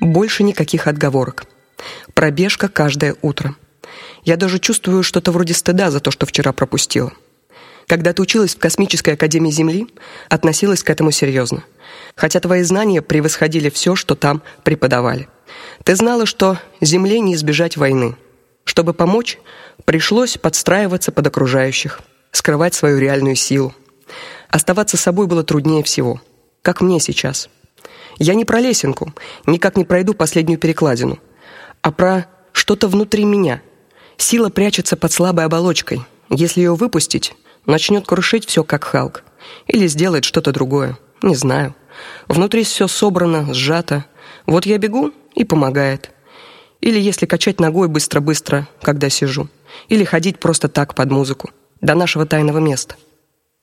Больше никаких отговорок. Пробежка каждое утро. Я даже чувствую что-то вроде стыда за то, что вчера пропустила. Когда ты училась в космической академии Земли, относилась к этому серьезно, хотя твои знания превосходили все, что там преподавали. Ты знала, что Земле не избежать войны. Чтобы помочь, пришлось подстраиваться под окружающих, скрывать свою реальную силу. Оставаться собой было труднее всего, как мне сейчас. Я не про лесенку, никак не пройду последнюю перекладину, а про что-то внутри меня. Сила прячется под слабой оболочкой. Если ее выпустить, начнет крушить все как Халк или сделает что-то другое. Не знаю. Внутри все собрано, сжато. Вот я бегу и помогает. Или если качать ногой быстро-быстро, когда сижу, или ходить просто так под музыку до нашего тайного места.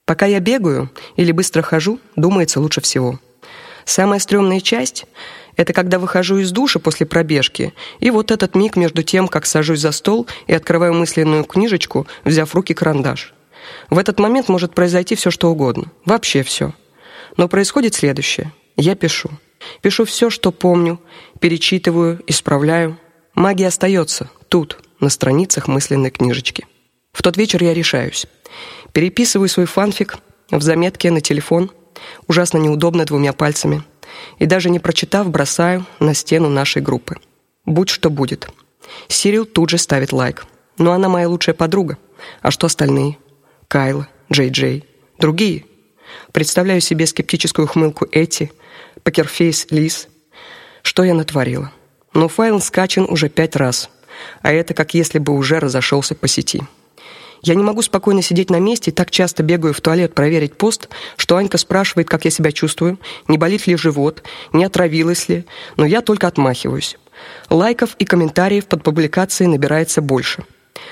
Пока я бегаю или быстро хожу, думается лучше всего. Самая стрёмная часть это когда выхожу из душа после пробежки, и вот этот миг между тем, как сажусь за стол и открываю мысленную книжечку, взяв в руки карандаш. В этот момент может произойти все, что угодно, вообще все. Но происходит следующее: я пишу, пишу все, что помню, перечитываю, исправляю. Магия остается тут, на страницах мысленной книжечки. В тот вечер я решаюсь. Переписываю свой фанфик в заметке на телефон, ужасно неудобно двумя пальцами, и даже не прочитав, бросаю на стену нашей группы. Будь что будет. Сирил тут же ставит лайк. Но она моя лучшая подруга. А что остальные? Кайла, Джей Джей, другие. Представляю себе скептическую ухмылку Эти, покерфейс Лиз. Что я натворила? Но файл скачан уже пять раз, а это как если бы уже разошелся по сети. Я не могу спокойно сидеть на месте так часто бегаю в туалет проверить пост, что Анька спрашивает, как я себя чувствую, не болит ли живот, не отравилась ли, но я только отмахиваюсь. Лайков и комментариев под публикацией набирается больше.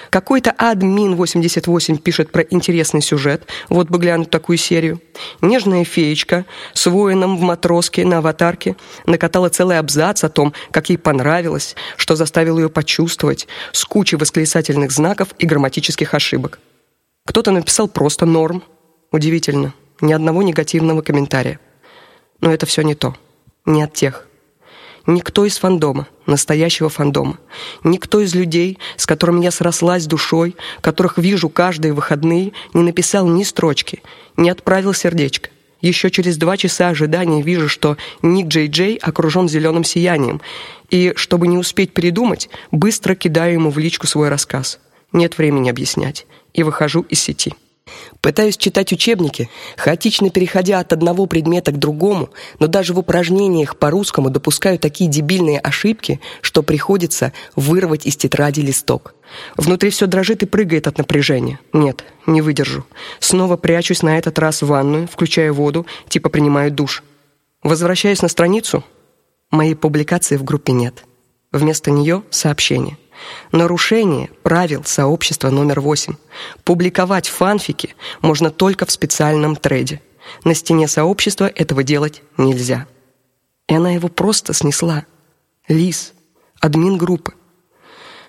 Какой-то админ 88 пишет про интересный сюжет. Вот бы глянуть такую серию. Нежная феечка с воином в матроске на аватарке накатала целый абзац о том, как ей понравилось, что заставило ее почувствовать, с кучей восклицательных знаков и грамматических ошибок. Кто-то написал просто норм. Удивительно, ни одного негативного комментария. Но это все не то. Не от тех. Никто из фандома, настоящего фандома, никто из людей, с которыми я срослась душой, которых вижу каждые выходные, не написал ни строчки, не отправил сердечко. Еще через два часа ожидания вижу, что Ник Джей Джей окружен зеленым сиянием, и чтобы не успеть передумать, быстро кидаю ему в личку свой рассказ. Нет времени объяснять, и выхожу из сети. Пытаюсь читать учебники, хаотично переходя от одного предмета к другому, но даже в упражнениях по русскому допускаю такие дебильные ошибки, что приходится вырвать из тетради листок. Внутри все дрожит и прыгает от напряжения. Нет, не выдержу. Снова прячусь на этот раз в ванную, включаю воду, типа принимаю душ. Возвращаюсь на страницу. Моей публикации в группе нет. Вместо нее сообщение. Нарушение правил сообщества номер 8. Публиковать фанфики можно только в специальном треде. На стене сообщества этого делать нельзя. И она его просто снесла. Лис, админ группы.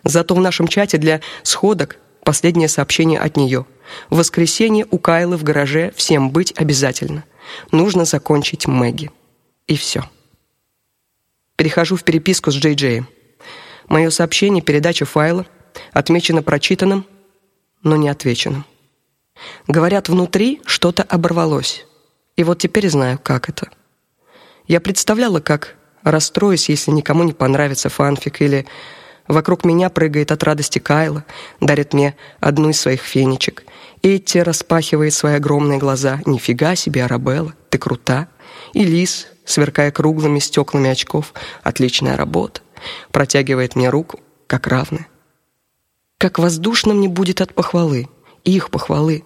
Зато в нашем чате для сходок последнее сообщение от нее. В воскресенье у Кайлы в гараже всем быть обязательно. Нужно закончить Мэгги. И все. Перехожу в переписку с Джей Джеем. Мое сообщение, передача файла отмечено прочитанным, но не отвеченным. Говорят, внутри что-то оборвалось. И вот теперь знаю, как это. Я представляла, как расстроюсь, если никому не понравится фанфик или вокруг меня прыгает от радости Кайла, дарит мне одну из своих фенечек. И те распахивает свои огромные глаза. Нифига себе, Арабелла, ты крута. И Лис, сверкая круглыми стеклами очков, отличная работа протягивает мне руку, как равный. Как воздушно мне будет от похвалы, их похвалы,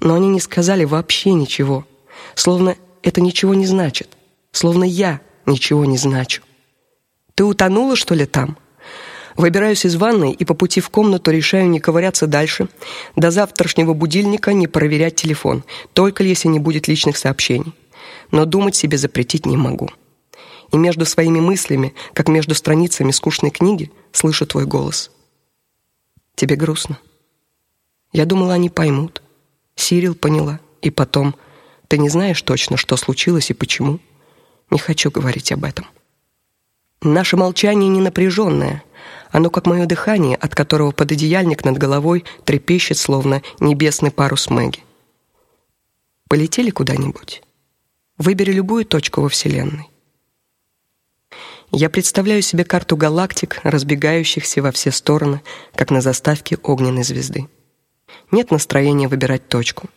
но они не сказали вообще ничего, словно это ничего не значит, словно я ничего не значу. Ты утонула, что ли, там? Выбираюсь из ванной и по пути в комнату решаю не ковыряться дальше, до завтрашнего будильника не проверять телефон, только если не будет личных сообщений. Но думать себе запретить не могу и между своими мыслями, как между страницами скучной книги, слышу твой голос. Тебе грустно. Я думала, они поймут. Сирил поняла, и потом ты не знаешь точно, что случилось и почему. Не хочу говорить об этом. Наше молчание не напряженное. Оно как мое дыхание, от которого пододеяльник над головой трепещет, словно небесный парус Мэгги. Полетели куда-нибудь. Выбери любую точку во вселенной. Я представляю себе карту галактик, разбегающихся во все стороны, как на заставке огненной звезды. Нет настроения выбирать точку.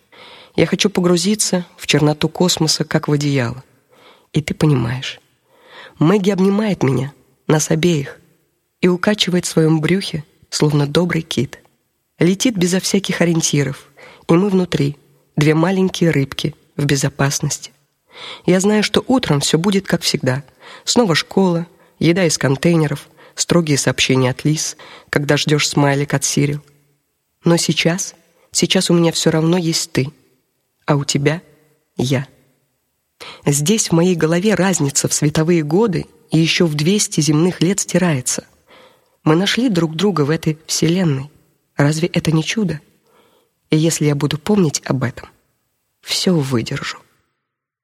Я хочу погрузиться в черноту космоса, как в одеяло. И ты понимаешь. Мэгги обнимает меня, нас обеих, и укачивает в своем брюхе, словно добрый кит. Летит безо всяких ориентиров, и мы внутри, две маленькие рыбки в безопасности. Я знаю, что утром все будет как всегда. Снова школа, еда из контейнеров, строгие сообщения от Лис, когда ждешь смайлик от Сирил. Но сейчас, сейчас у меня все равно есть ты, а у тебя я. Здесь в моей голове разница в световые годы и еще в 200 земных лет стирается. Мы нашли друг друга в этой вселенной. Разве это не чудо? И если я буду помнить об этом, все выдержу.